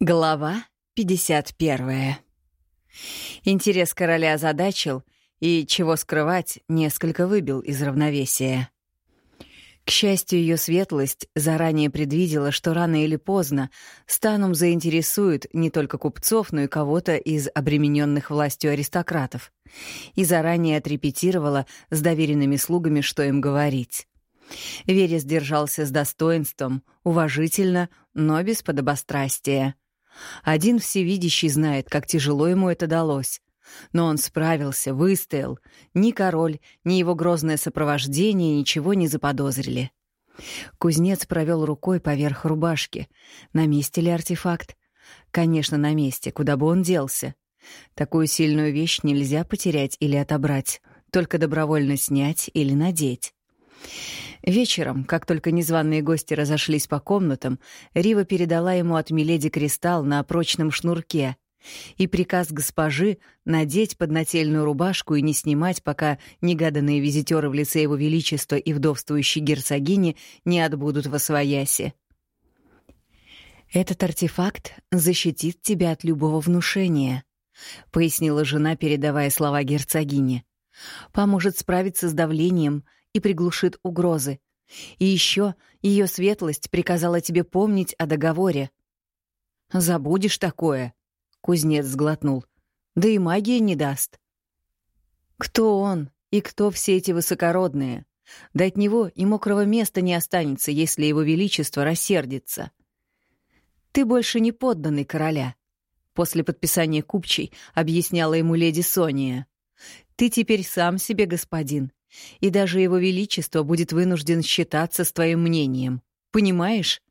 Глава 51. Интерес короля озадачил и, чего скрывать, несколько выбил из равновесия. К счастью, ее светлость заранее предвидела, что рано или поздно станом заинтересует не только купцов, но и кого-то из обремененных властью аристократов, и заранее отрепетировала с доверенными слугами, что им говорить. Верес держался с достоинством, уважительно, но без подобострастия — один всевидящий знает, как тяжело ему это далось. Но он справился, выстоял. Ни король, ни его грозное сопровождение ничего не заподозрили. Кузнец провел рукой поверх рубашки. На месте ли артефакт? Конечно, на месте, куда бы он делся. Такую сильную вещь нельзя потерять или отобрать, только добровольно снять или надеть. Вечером, как только незваные гости разошлись по комнатам, Рива передала ему от Миледи кристалл на прочном шнурке и приказ госпожи надеть поднательную рубашку и не снимать, пока негаданные визитеры в лице его величества и вдовствующей герцогини не отбудут во свояси. «Этот артефакт защитит тебя от любого внушения», — пояснила жена, передавая слова герцогине. «Поможет справиться с давлением, и приглушит угрозы. И еще ее светлость приказала тебе помнить о договоре. «Забудешь такое», — кузнец сглотнул. «Да и магия не даст». «Кто он и кто все эти высокородные? Да от него и мокрого места не останется, если его величество рассердится. Ты больше не подданный короля», — после подписания купчей объясняла ему леди Сония. «Ты теперь сам себе господин, и даже его величество будет вынужден считаться с твоим мнением. Понимаешь?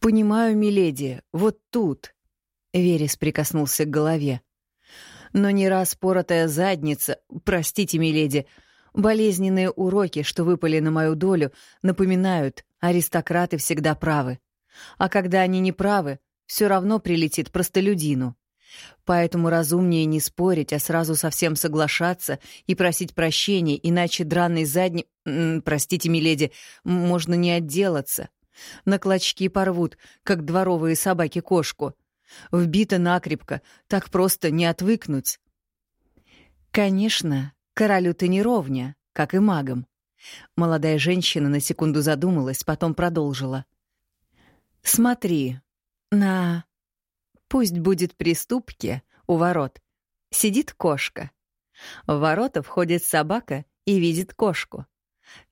«Понимаю, миледи, вот тут», — Верес прикоснулся к голове. «Но не раз поротая задница, простите, миледи, болезненные уроки, что выпали на мою долю, напоминают, аристократы всегда правы. А когда они не правы, все равно прилетит простолюдину. Поэтому разумнее не спорить, а сразу совсем соглашаться и просить прощения, иначе драной задней... Простите, миледи, можно не отделаться. На клочки порвут, как дворовые собаки кошку. Вбито накрепко, так просто не отвыкнуть. Конечно, королю ты не ровня, как и магам. Молодая женщина на секунду задумалась, потом продолжила. «Смотри, на Пусть будет приступки у ворот. Сидит кошка. В ворота входит собака и видит кошку.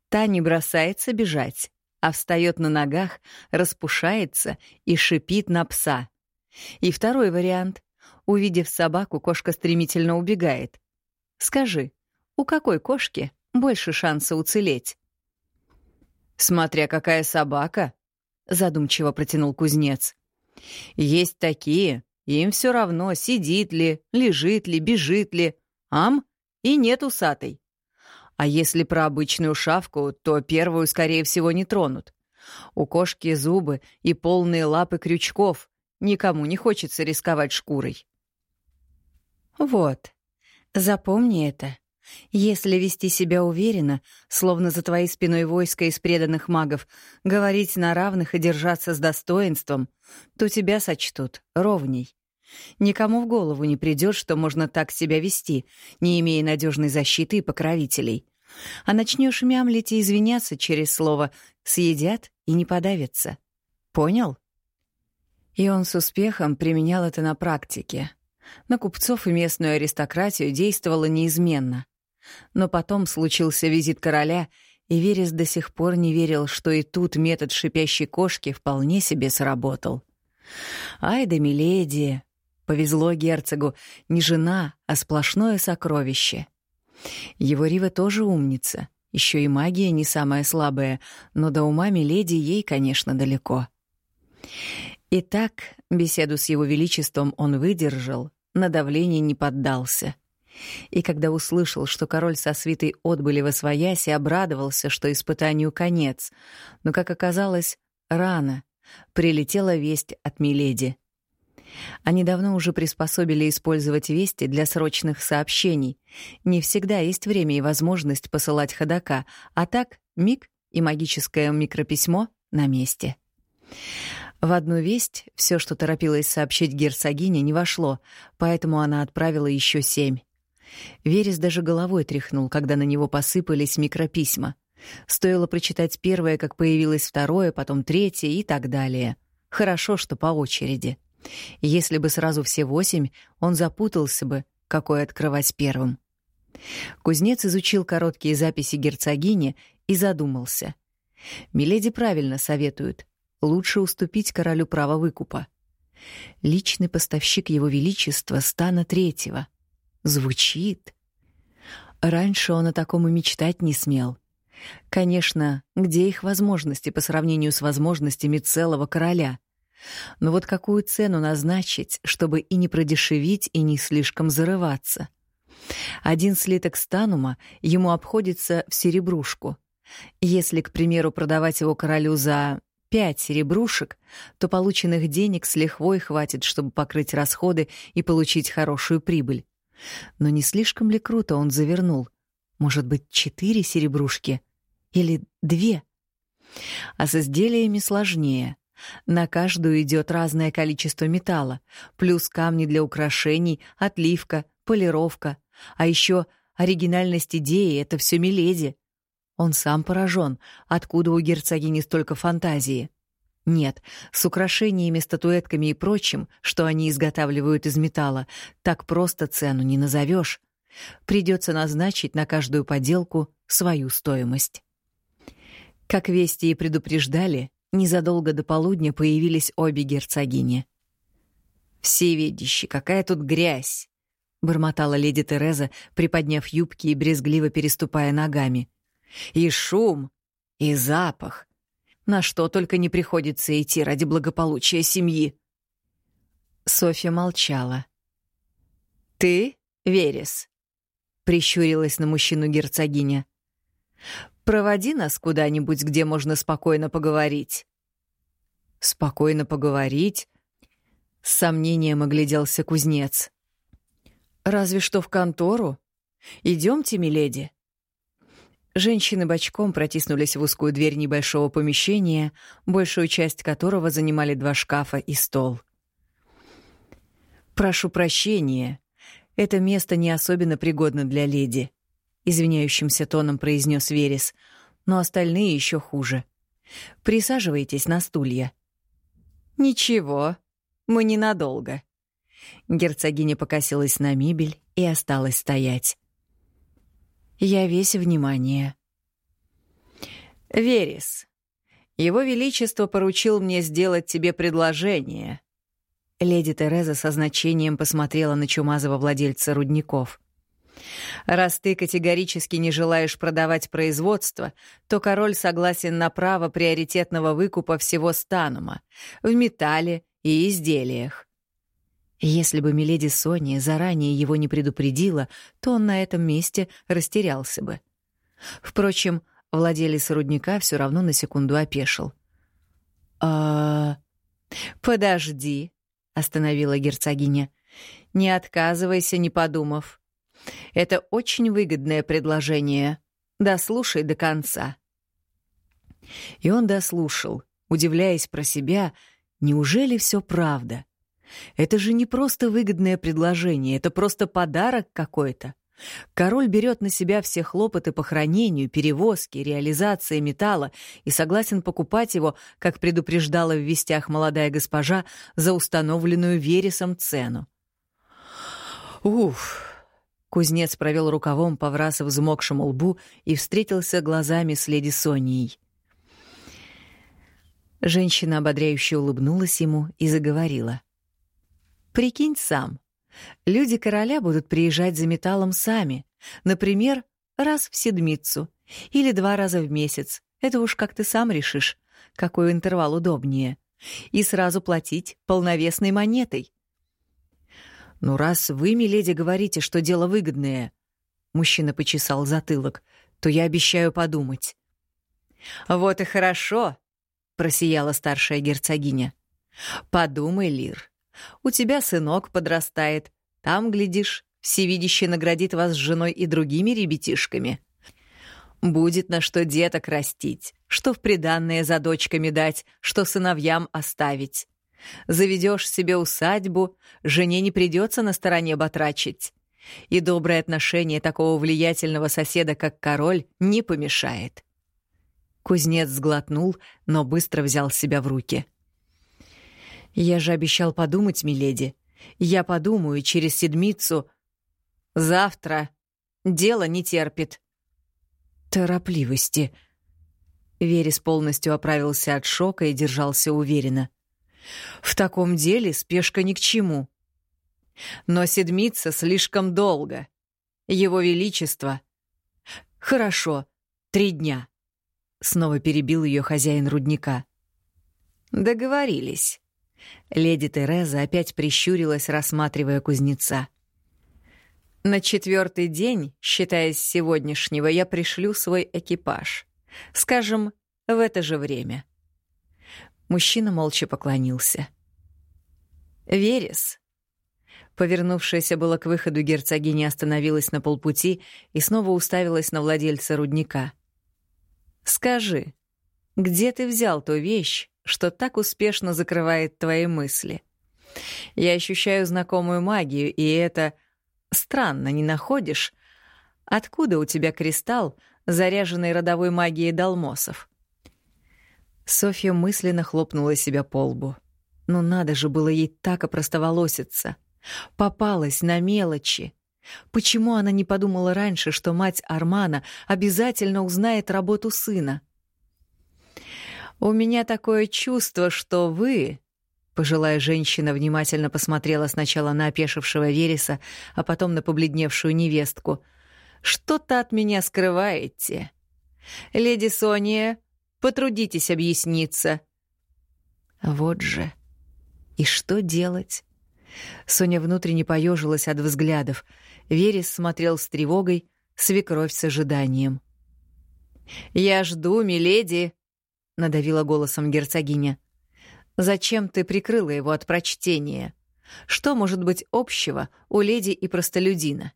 Та не бросается бежать, а встает на ногах, распушается и шипит на пса. И второй вариант. Увидев собаку, кошка стремительно убегает. Скажи, у какой кошки больше шанса уцелеть? «Смотря какая собака», — задумчиво протянул кузнец. Есть такие, им все равно, сидит ли, лежит ли, бежит ли. Ам, и нет усатой. А если про обычную шавку, то первую, скорее всего, не тронут. У кошки зубы и полные лапы крючков. Никому не хочется рисковать шкурой. Вот, запомни это. Если вести себя уверенно, словно за твоей спиной войско из преданных магов, говорить на равных и держаться с достоинством, то тебя сочтут ровней. Никому в голову не придет, что можно так себя вести, не имея надежной защиты и покровителей. А начнешь мямлить и извиняться через слово «съедят» и не подавятся. Понял? И он с успехом применял это на практике. На купцов и местную аристократию действовало неизменно. Но потом случился визит короля, и Верес до сих пор не верил, что и тут метод шипящей кошки вполне себе сработал. Ай да миледи! Повезло герцогу, не жена, а сплошное сокровище. Его Рива тоже умница, еще и магия не самая слабая, но до ума миледи ей, конечно, далеко. Итак, беседу с его величеством он выдержал, на давление не поддался — и когда услышал, что король со свитой отбыли во свояси, обрадовался, что испытанию конец. Но, как оказалось, рано. Прилетела весть от Миледи. Они давно уже приспособили использовать вести для срочных сообщений. Не всегда есть время и возможность посылать ходока, а так миг и магическое микрописьмо на месте. В одну весть все, что торопилась сообщить герцогине, не вошло, поэтому она отправила еще семь. Верес даже головой тряхнул, когда на него посыпались микрописьма. Стоило прочитать первое, как появилось второе, потом третье и так далее. Хорошо, что по очереди. Если бы сразу все восемь, он запутался бы, какой открывать первым. Кузнец изучил короткие записи герцогини и задумался. Миледи правильно советует. Лучше уступить королю право выкупа. Личный поставщик его величества стана третьего. Звучит. Раньше он о таком и мечтать не смел. Конечно, где их возможности по сравнению с возможностями целого короля? Но вот какую цену назначить, чтобы и не продешевить, и не слишком зарываться? Один слиток станума ему обходится в серебрушку. Если, к примеру, продавать его королю за пять серебрушек, то полученных денег с лихвой хватит, чтобы покрыть расходы и получить хорошую прибыль. Но не слишком ли круто он завернул? Может быть, четыре серебрушки? Или две? А с изделиями сложнее. На каждую идет разное количество металла, плюс камни для украшений, отливка, полировка. А еще оригинальность идеи — это все Миледи. Он сам поражен, откуда у герцогини столько фантазии. Нет, с украшениями, статуэтками и прочим, что они изготавливают из металла, так просто цену не назовешь. Придется назначить на каждую поделку свою стоимость. Как вести и предупреждали, незадолго до полудня появились обе герцогини. «Всевидящий, какая тут грязь!» — бормотала леди Тереза, приподняв юбки и брезгливо переступая ногами. «И шум, и запах, на что только не приходится идти ради благополучия семьи. Софья молчала. «Ты, Верес?» — прищурилась на мужчину герцогиня. «Проводи нас куда-нибудь, где можно спокойно поговорить». «Спокойно поговорить?» — с сомнением огляделся кузнец. «Разве что в контору. Идемте, миледи». Женщины бочком протиснулись в узкую дверь небольшого помещения, большую часть которого занимали два шкафа и стол. «Прошу прощения, это место не особенно пригодно для леди», — извиняющимся тоном произнес Верес, «но остальные еще хуже. Присаживайтесь на стулья». «Ничего, мы ненадолго». Герцогиня покосилась на мебель и осталась стоять. Я весь внимание. «Верес, его Величество поручил мне сделать тебе предложение». Леди Тереза со значением посмотрела на чумазого владельца рудников. «Раз ты категорически не желаешь продавать производство, то король согласен на право приоритетного выкупа всего станума в металле и изделиях. Если бы Миледи Сони заранее его не предупредила, то он на этом месте растерялся бы. Впрочем, владелец рудника все равно на секунду опешил. «А... подожди», — остановила герцогиня. «Не отказывайся, не подумав. Это очень выгодное предложение. Дослушай до конца». И он дослушал, удивляясь про себя, неужели все правда? Это же не просто выгодное предложение, это просто подарок какой-то. Король берет на себя все хлопоты по хранению, перевозке, реализации металла и согласен покупать его, как предупреждала в вестях молодая госпожа, за установленную Вересом цену. Уф! Кузнец провел рукавом по враз взмокшему лбу и встретился глазами с леди Сонией. Женщина ободряюще улыбнулась ему и заговорила. Прикинь сам. Люди короля будут приезжать за металлом сами. Например, раз в седмицу или два раза в месяц. Это уж как ты сам решишь, какой интервал удобнее. И сразу платить полновесной монетой. «Ну, раз вы, миледи, говорите, что дело выгодное», — мужчина почесал затылок, — «то я обещаю подумать». «Вот и хорошо», — просияла старшая герцогиня. «Подумай, Лир, у тебя сынок подрастает. Там, глядишь, всевидящий наградит вас с женой и другими ребятишками. Будет на что деток растить, что в приданное за дочками дать, что сыновьям оставить. Заведешь себе усадьбу, жене не придется на стороне батрачить. И доброе отношение такого влиятельного соседа, как король, не помешает. Кузнец сглотнул, но быстро взял себя в руки. «Я же обещал подумать, миледи. Я подумаю через седмицу. Завтра. Дело не терпит». «Торопливости». Верес полностью оправился от шока и держался уверенно. «В таком деле спешка ни к чему. Но седмица слишком долго. Его Величество...» «Хорошо, три дня». Снова перебил ее хозяин рудника. «Договорились». Леди Тереза опять прищурилась, рассматривая кузнеца. «На четвертый день, считая с сегодняшнего, я пришлю свой экипаж. Скажем, в это же время». Мужчина молча поклонился. «Верес». Повернувшаяся было к выходу герцогиня остановилась на полпути и снова уставилась на владельца рудника. Скажи, где ты взял ту вещь, что так успешно закрывает твои мысли? Я ощущаю знакомую магию, и это странно, не находишь? Откуда у тебя кристалл, заряженный родовой магией далмосов? Софья мысленно хлопнула себя по лбу. Ну надо же было ей так опростоволоситься. Попалась на мелочи. Почему она не подумала раньше, что мать Армана обязательно узнает работу сына? «У меня такое чувство, что вы...» Пожилая женщина внимательно посмотрела сначала на опешившего Вереса, а потом на побледневшую невестку. «Что-то от меня скрываете. Леди Сония, потрудитесь объясниться». Вот же. И что делать? Соня внутренне поежилась от взглядов — Верес смотрел с тревогой, свекровь с ожиданием. «Я жду, миледи», — надавила голосом герцогиня. «Зачем ты прикрыла его от прочтения? Что может быть общего у леди и простолюдина?»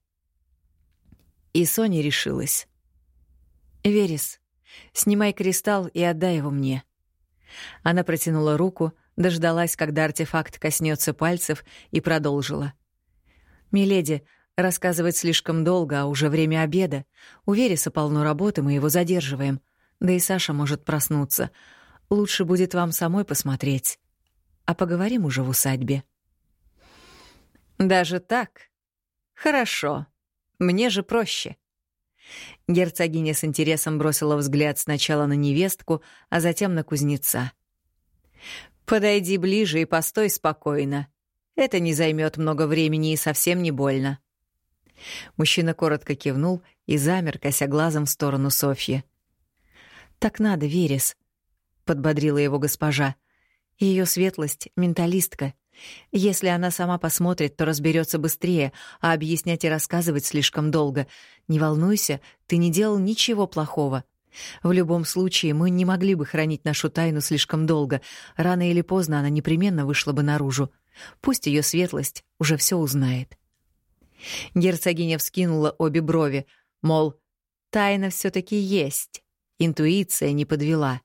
И Соня решилась. «Верес, снимай кристалл и отдай его мне». Она протянула руку, дождалась, когда артефакт коснется пальцев, и продолжила. «Миледи, Рассказывать слишком долго, а уже время обеда. У Вереса полно работы, мы его задерживаем. Да и Саша может проснуться. Лучше будет вам самой посмотреть. А поговорим уже в усадьбе. Даже так? Хорошо. Мне же проще. Герцогиня с интересом бросила взгляд сначала на невестку, а затем на кузнеца. «Подойди ближе и постой спокойно. Это не займет много времени и совсем не больно». Мужчина коротко кивнул и замер, кося глазом в сторону Софьи. «Так надо, Верес», — подбодрила его госпожа. Ее светлость — менталистка. Если она сама посмотрит, то разберется быстрее, а объяснять и рассказывать слишком долго. Не волнуйся, ты не делал ничего плохого. В любом случае, мы не могли бы хранить нашу тайну слишком долго. Рано или поздно она непременно вышла бы наружу. Пусть ее светлость уже все узнает. Герцогиня вскинула обе брови, мол, тайна все таки есть. Интуиция не подвела.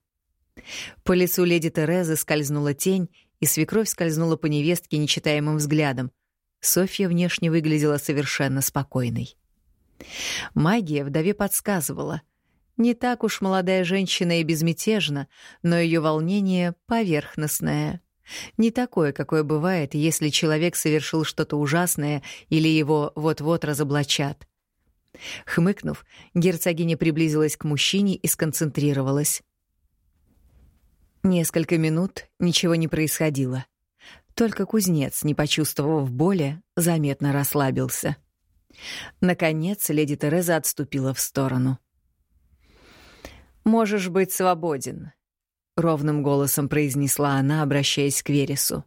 По лицу леди Терезы скользнула тень, и свекровь скользнула по невестке нечитаемым взглядом. Софья внешне выглядела совершенно спокойной. Магия вдове подсказывала. Не так уж молодая женщина и безмятежна, но ее волнение поверхностное — не такое, какое бывает, если человек совершил что-то ужасное или его вот-вот разоблачат. Хмыкнув, герцогиня приблизилась к мужчине и сконцентрировалась. Несколько минут ничего не происходило. Только кузнец, не почувствовав боли, заметно расслабился. Наконец леди Тереза отступила в сторону. «Можешь быть свободен ровным голосом произнесла она, обращаясь к Вересу.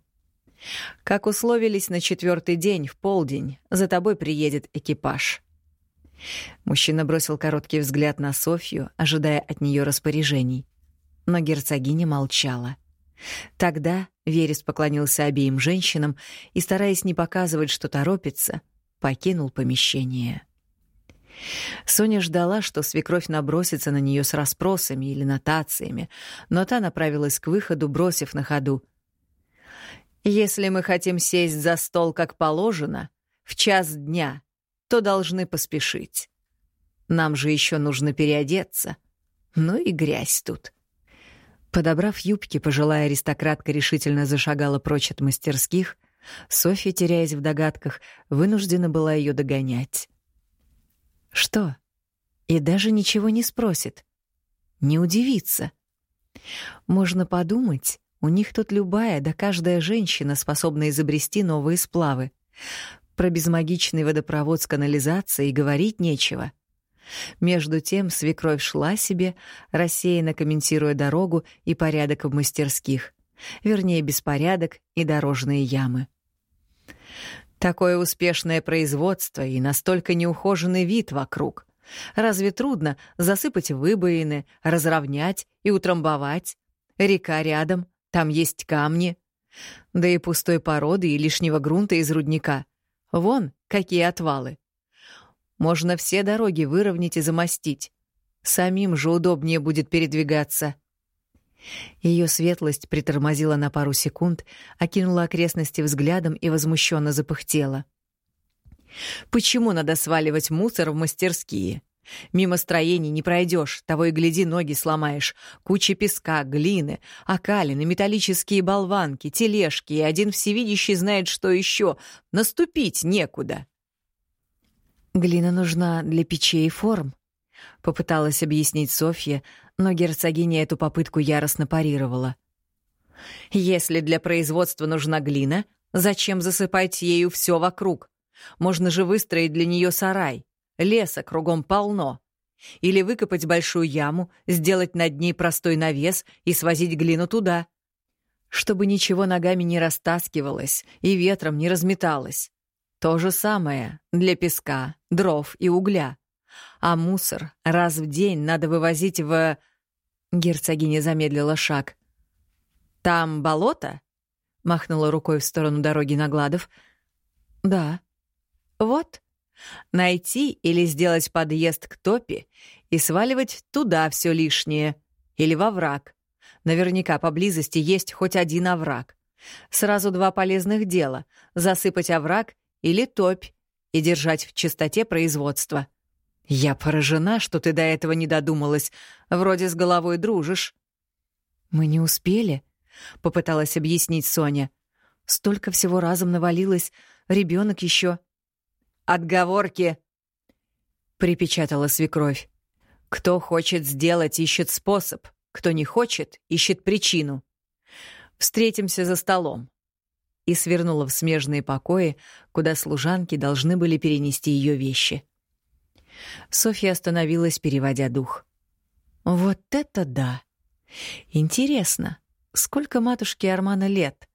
Как условились на четвертый день в полдень, за тобой приедет экипаж. Мужчина бросил короткий взгляд на Софью, ожидая от нее распоряжений. Но герцогиня молчала. Тогда Верес поклонился обеим женщинам и, стараясь не показывать, что торопится, покинул помещение. Соня ждала, что свекровь набросится на нее с расспросами или нотациями, но та направилась к выходу, бросив на ходу. «Если мы хотим сесть за стол как положено, в час дня, то должны поспешить. Нам же еще нужно переодеться. Ну и грязь тут». Подобрав юбки, пожилая аристократка решительно зашагала прочь от мастерских. Софья, теряясь в догадках, вынуждена была ее догонять. Что? И даже ничего не спросит. Не удивится. Можно подумать, у них тут любая, да каждая женщина способна изобрести новые сплавы. Про безмагичный водопровод с канализацией говорить нечего. Между тем свекровь шла себе, рассеянно комментируя дорогу и порядок в мастерских. Вернее, беспорядок и дорожные ямы. Такое успешное производство и настолько неухоженный вид вокруг. Разве трудно засыпать выбоины, разровнять и утрамбовать? Река рядом, там есть камни. Да и пустой породы и лишнего грунта из рудника. Вон какие отвалы. Можно все дороги выровнять и замостить. Самим же удобнее будет передвигаться. Ее светлость притормозила на пару секунд, окинула окрестности взглядом и возмущенно запыхтела. «Почему надо сваливать мусор в мастерские? Мимо строений не пройдешь, того и гляди, ноги сломаешь. Куча песка, глины, окалины, металлические болванки, тележки, и один всевидящий знает, что еще. Наступить некуда». «Глина нужна для печей и форм», — попыталась объяснить Софья, но герцогиня эту попытку яростно парировала. «Если для производства нужна глина, зачем засыпать ею все вокруг? Можно же выстроить для нее сарай. Леса кругом полно. Или выкопать большую яму, сделать над ней простой навес и свозить глину туда. Чтобы ничего ногами не растаскивалось и ветром не разметалось. То же самое для песка, дров и угля. А мусор раз в день надо вывозить в... Герцогиня замедлила шаг. «Там болото?» — махнула рукой в сторону дороги Нагладов. «Да». «Вот. Найти или сделать подъезд к топе и сваливать туда все лишнее. Или во враг. Наверняка поблизости есть хоть один овраг. Сразу два полезных дела — засыпать овраг или топь и держать в чистоте производство. «Я поражена, что ты до этого не додумалась. Вроде с головой дружишь». «Мы не успели», — попыталась объяснить Соня. «Столько всего разом навалилось. Ребенок еще. «Отговорки!» — припечатала свекровь. «Кто хочет сделать, ищет способ. Кто не хочет, ищет причину. Встретимся за столом». И свернула в смежные покои, куда служанки должны были перенести ее вещи. Софья остановилась, переводя дух. «Вот это да! Интересно, сколько матушке Армана лет?»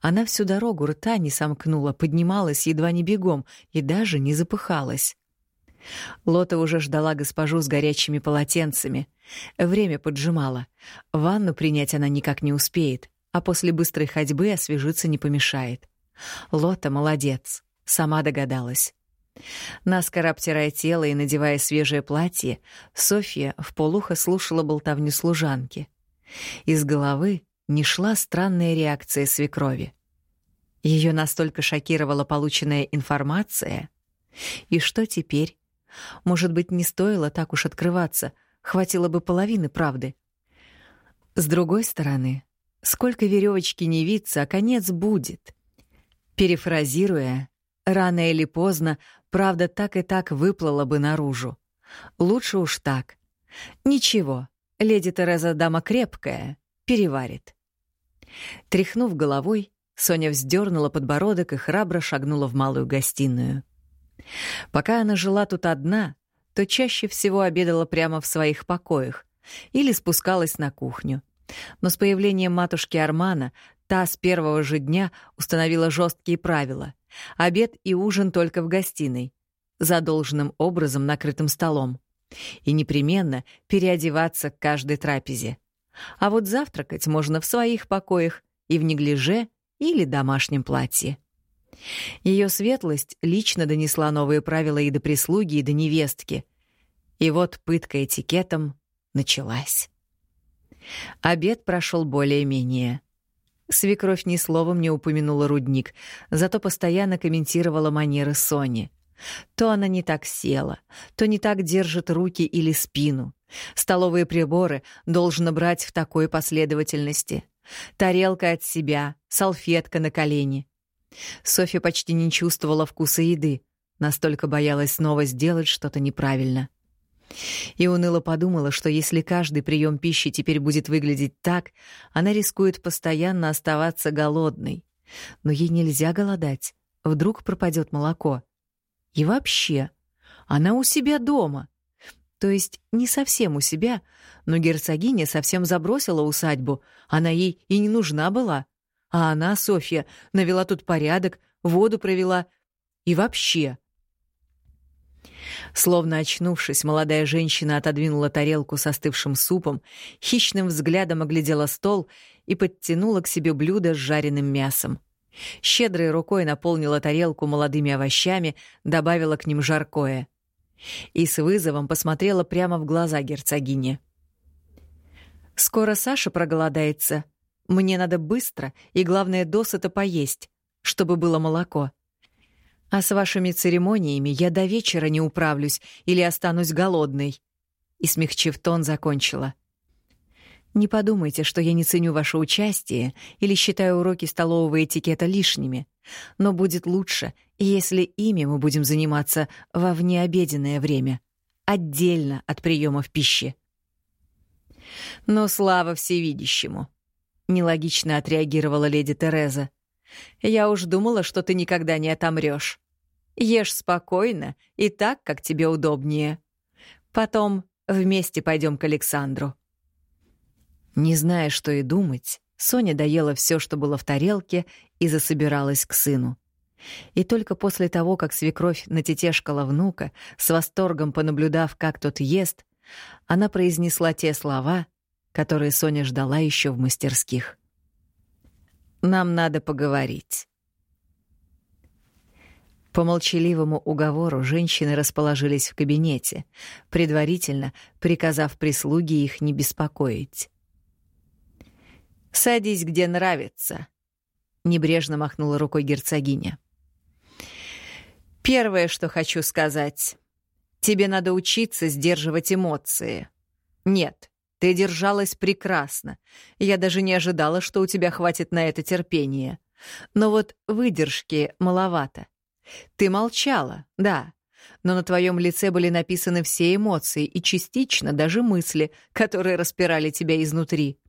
Она всю дорогу рта не сомкнула, поднималась едва не бегом и даже не запыхалась. Лота уже ждала госпожу с горячими полотенцами. Время поджимало. Ванну принять она никак не успеет, а после быстрой ходьбы освежиться не помешает. Лота молодец, сама догадалась. Наскоро обтирая тело и надевая свежее платье, Софья в полухо слушала болтовню служанки. Из головы не шла странная реакция свекрови. Ее настолько шокировала полученная информация. И что теперь? Может быть, не стоило так уж открываться, хватило бы половины правды. С другой стороны, сколько веревочки не виться, а конец будет. Перефразируя, рано или поздно Правда, так и так выплыла бы наружу. Лучше уж так. Ничего, леди Тереза дама крепкая, переварит. Тряхнув головой, Соня вздернула подбородок и храбро шагнула в малую гостиную. Пока она жила тут одна, то чаще всего обедала прямо в своих покоях или спускалась на кухню. Но с появлением матушки Армана та с первого же дня установила жесткие правила. Обед и ужин только в гостиной, за должным образом накрытым столом. И непременно переодеваться к каждой трапезе. А вот завтракать можно в своих покоях и в неглиже или домашнем платье. Ее светлость лично донесла новые правила и до прислуги, и до невестки. И вот пытка этикетом началась. Обед прошел более-менее. Свекровь ни словом не упомянула рудник, зато постоянно комментировала манеры Сони. То она не так села, то не так держит руки или спину. Столовые приборы должно брать в такой последовательности. Тарелка от себя, салфетка на колени. Софья почти не чувствовала вкуса еды, настолько боялась снова сделать что-то неправильно. И уныло подумала, что если каждый прием пищи теперь будет выглядеть так, она рискует постоянно оставаться голодной. Но ей нельзя голодать, вдруг пропадет молоко. И вообще, она у себя дома. То есть не совсем у себя, но герцогиня совсем забросила усадьбу, она ей и не нужна была. А она, Софья, навела тут порядок, воду провела. И вообще, Словно очнувшись, молодая женщина отодвинула тарелку с остывшим супом, хищным взглядом оглядела стол и подтянула к себе блюдо с жареным мясом. Щедрой рукой наполнила тарелку молодыми овощами, добавила к ним жаркое. И с вызовом посмотрела прямо в глаза герцогине. «Скоро Саша проголодается. Мне надо быстро и, главное, досыта поесть, чтобы было молоко. А с вашими церемониями я до вечера не управлюсь или останусь голодной. И, смягчив тон, закончила. Не подумайте, что я не ценю ваше участие или считаю уроки столового этикета лишними. Но будет лучше, если ими мы будем заниматься во внеобеденное время, отдельно от приемов пищи. Но слава всевидящему. Нелогично отреагировала леди Тереза. Я уж думала, что ты никогда не отомрёшь. Ешь спокойно и так, как тебе удобнее. Потом вместе пойдем к Александру». Не зная, что и думать, Соня доела все, что было в тарелке, и засобиралась к сыну. И только после того, как свекровь натетешкала внука, с восторгом понаблюдав, как тот ест, она произнесла те слова, которые Соня ждала еще в мастерских. Нам надо поговорить. По молчаливому уговору женщины расположились в кабинете, предварительно приказав прислуге их не беспокоить. «Садись, где нравится», — небрежно махнула рукой герцогиня. «Первое, что хочу сказать. Тебе надо учиться сдерживать эмоции. Нет, ты держалась прекрасно. Я даже не ожидала, что у тебя хватит на это терпения. Но вот выдержки маловато. Ты молчала, да, но на твоем лице были написаны все эмоции и частично даже мысли, которые распирали тебя изнутри.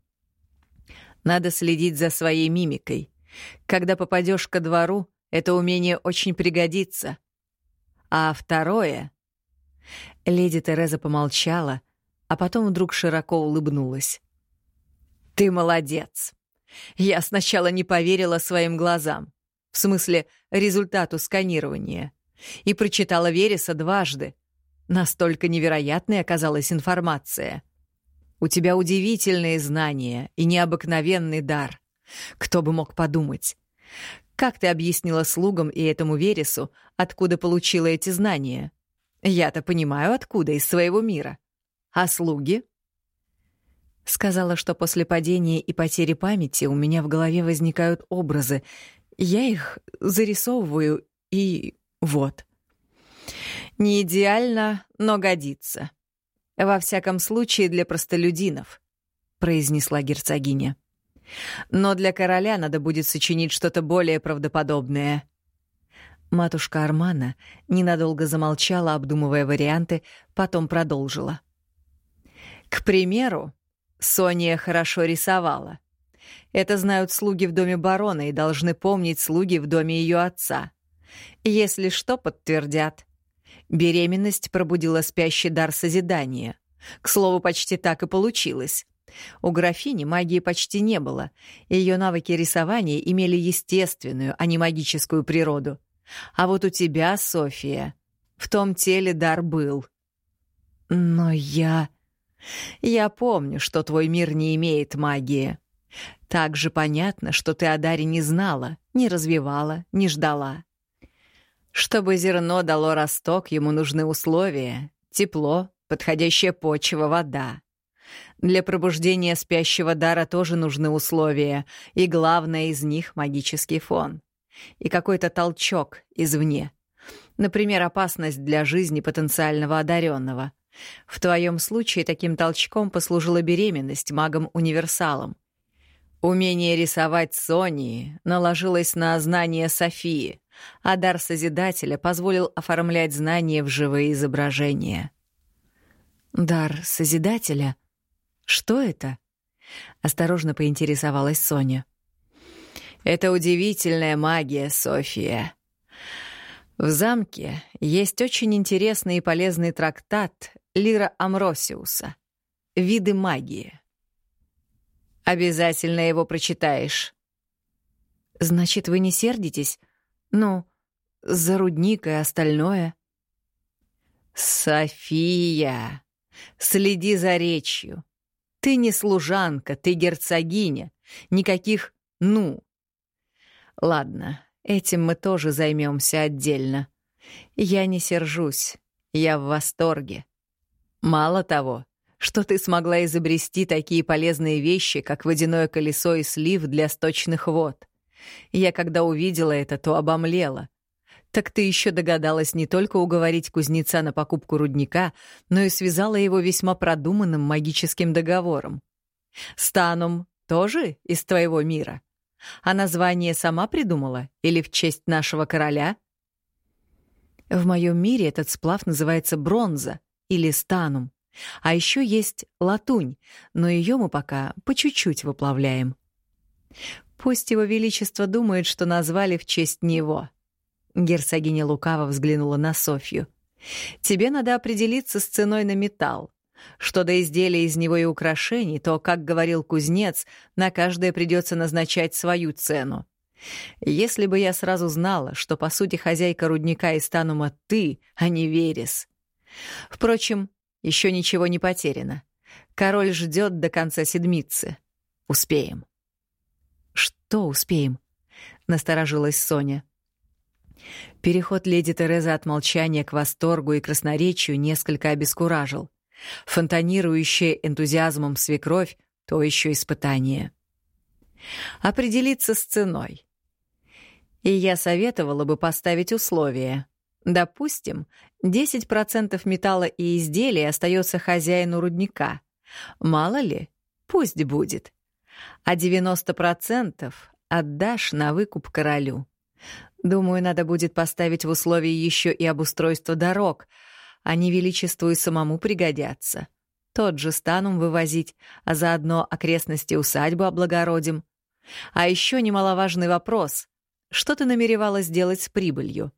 Надо следить за своей мимикой. Когда попадешь ко двору, это умение очень пригодится. А второе... Леди Тереза помолчала, а потом вдруг широко улыбнулась. «Ты молодец! Я сначала не поверила своим глазам, в смысле результату сканирования, и прочитала Вереса дважды. Настолько невероятной оказалась информация. У тебя удивительные знания и необыкновенный дар. Кто бы мог подумать? Как ты объяснила слугам и этому Вересу, откуда получила эти знания? Я-то понимаю, откуда, из своего мира. А слуги? Сказала, что после падения и потери памяти у меня в голове возникают образы. Я их зарисовываю и вот. Не идеально, но годится. Во всяком случае, для простолюдинов, произнесла герцогиня. Но для короля надо будет сочинить что-то более правдоподобное. Матушка Армана ненадолго замолчала, обдумывая варианты, потом продолжила. К примеру, Соня хорошо рисовала. Это знают слуги в доме барона и должны помнить слуги в доме ее отца. Если что, подтвердят. Беременность пробудила спящий дар созидания. К слову, почти так и получилось. У графини магии почти не было. Ее навыки рисования имели естественную, а не магическую природу. А вот у тебя, София, в том теле дар был. Но я... Я помню, что твой мир не имеет магии. Также понятно, что ты о даре не знала, не развивала, не ждала. Чтобы зерно дало росток, ему нужны условия — тепло, подходящая почва, вода. Для пробуждения спящего дара тоже нужны условия, и главное из них — магический фон. И какой-то толчок извне. Например, опасность для жизни потенциального одаренного. В твоем случае таким толчком послужила беременность магом-универсалом. Умение рисовать Сони наложилось на знание Софии, а дар Созидателя позволил оформлять знания в живые изображения. «Дар Созидателя? Что это?» — осторожно поинтересовалась Соня. «Это удивительная магия, София. В замке есть очень интересный и полезный трактат Лира Амросиуса «Виды магии». Обязательно его прочитаешь. Значит, вы не сердитесь? Ну, за рудник и остальное? София, следи за речью. Ты не служанка, ты герцогиня. Никаких «ну». Ладно, этим мы тоже займемся отдельно. Я не сержусь, я в восторге. Мало того, что ты смогла изобрести такие полезные вещи, как водяное колесо и слив для сточных вод. Я, когда увидела это, то обомлела. Так ты еще догадалась не только уговорить кузнеца на покупку рудника, но и связала его весьма продуманным магическим договором. Станом тоже из твоего мира? А название сама придумала или в честь нашего короля? В моем мире этот сплав называется бронза или станум. А еще есть латунь, но ее мы пока по чуть-чуть выплавляем. Пусть его величество думает, что назвали в честь него. Герцогиня лукаво взглянула на Софью. Тебе надо определиться с ценой на металл. Что до изделия из него и украшений, то, как говорил кузнец, на каждое придется назначать свою цену. Если бы я сразу знала, что, по сути, хозяйка рудника и станума ты, а не Верес. Впрочем, еще ничего не потеряно. Король ждет до конца седмицы. Успеем. Что успеем? Насторожилась Соня. Переход леди Терезы от молчания к восторгу и красноречию несколько обескуражил. Фонтанирующая энтузиазмом свекровь — то еще испытание. Определиться с ценой. И я советовала бы поставить условия. Допустим, 10% металла и изделий остается хозяину рудника. Мало ли, пусть будет. А 90% отдашь на выкуп королю. Думаю, надо будет поставить в условии еще и обустройство дорог. Они величеству и самому пригодятся. Тот же станум вывозить, а заодно окрестности усадьбы облагородим. А еще немаловажный вопрос. Что ты намеревалась сделать с прибылью?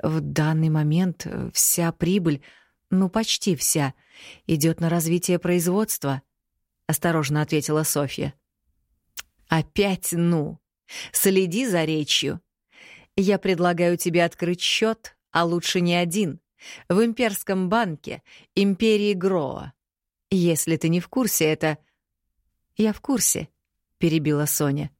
В данный момент э, вся прибыль, ну почти вся, идет на развитие производства, осторожно ответила Софья. Опять ну. Следи за речью. Я предлагаю тебе открыть счет, а лучше не один, в имперском банке империи Гроа. Если ты не в курсе, это... Я в курсе, перебила Соня.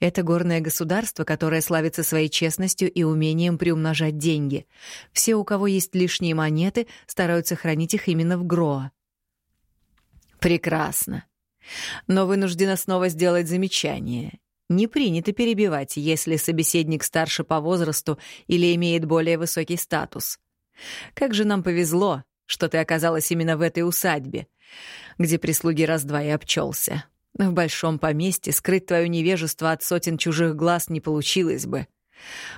Это горное государство, которое славится своей честностью и умением приумножать деньги. Все, у кого есть лишние монеты, стараются хранить их именно в Гроа. Прекрасно. Но вынуждена снова сделать замечание. Не принято перебивать, если собеседник старше по возрасту или имеет более высокий статус. Как же нам повезло, что ты оказалась именно в этой усадьбе, где прислуги раз-два и обчелся. В большом поместье скрыть твое невежество от сотен чужих глаз не получилось бы.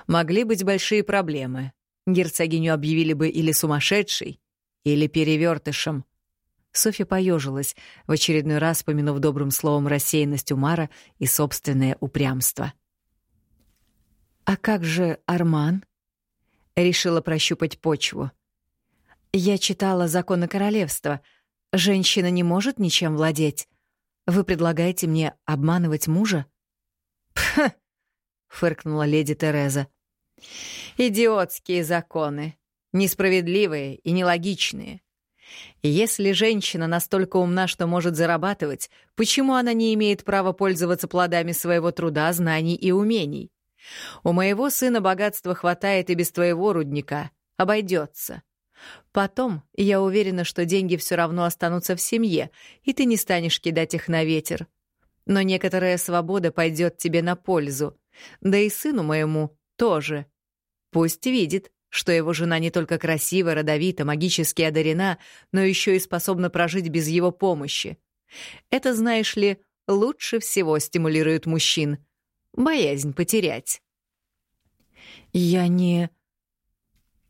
Могли быть большие проблемы. Герцогиню объявили бы или сумасшедшей, или перевертышем. Софья поежилась, в очередной раз помянув добрым словом рассеянность Умара и собственное упрямство. «А как же Арман?» Решила прощупать почву. «Я читала законы королевства. Женщина не может ничем владеть. Вы предлагаете мне обманывать мужа? Пх, фыркнула леди Тереза. Идиотские законы, несправедливые и нелогичные. Если женщина настолько умна, что может зарабатывать, почему она не имеет права пользоваться плодами своего труда, знаний и умений? У моего сына богатства хватает и без твоего рудника. Обойдется. Потом, я уверена, что деньги все равно останутся в семье, и ты не станешь кидать их на ветер. Но некоторая свобода пойдет тебе на пользу. Да и сыну моему тоже. Пусть видит, что его жена не только красива, родовита, магически одарена, но еще и способна прожить без его помощи. Это, знаешь ли, лучше всего стимулирует мужчин. Боязнь потерять. Я не...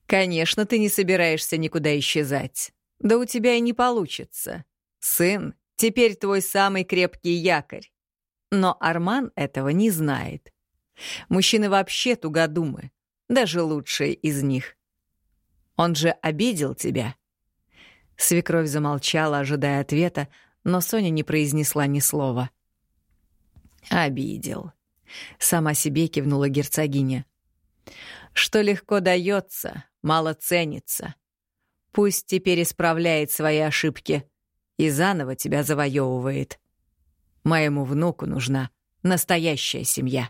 Конечно, ты не собираешься никуда исчезать. Да у тебя и не получится. Сын, теперь твой самый крепкий якорь. Но Арман этого не знает. Мужчины вообще тугодумы даже лучшие из них. Он же обидел тебя». Свекровь замолчала, ожидая ответа, но Соня не произнесла ни слова. «Обидел», — сама себе кивнула герцогиня. «Что легко дается, мало ценится. Пусть теперь исправляет свои ошибки и заново тебя завоевывает. Моему внуку нужна настоящая семья».